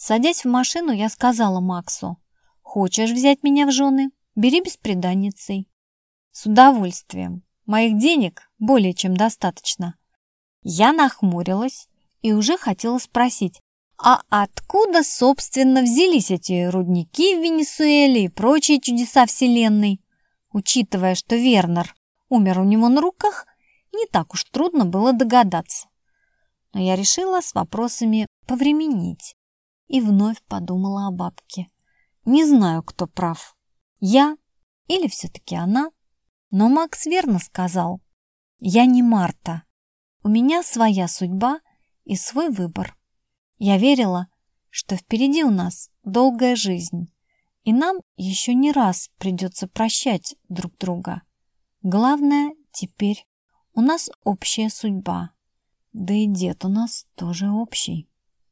Садясь в машину, я сказала Максу, «Хочешь взять меня в жены? Бери бесприданницей». «С удовольствием. Моих денег более чем достаточно». Я нахмурилась и уже хотела спросить, а откуда, собственно, взялись эти рудники в Венесуэле и прочие чудеса Вселенной? Учитывая, что Вернер умер у него на руках, не так уж трудно было догадаться. Но я решила с вопросами повременить и вновь подумала о бабке. Не знаю, кто прав, я или все-таки она, но Макс верно сказал. Я не Марта. У меня своя судьба и свой выбор. Я верила, что впереди у нас долгая жизнь, и нам еще не раз придется прощать друг друга. Главное, теперь у нас общая судьба, да и дед у нас тоже общий.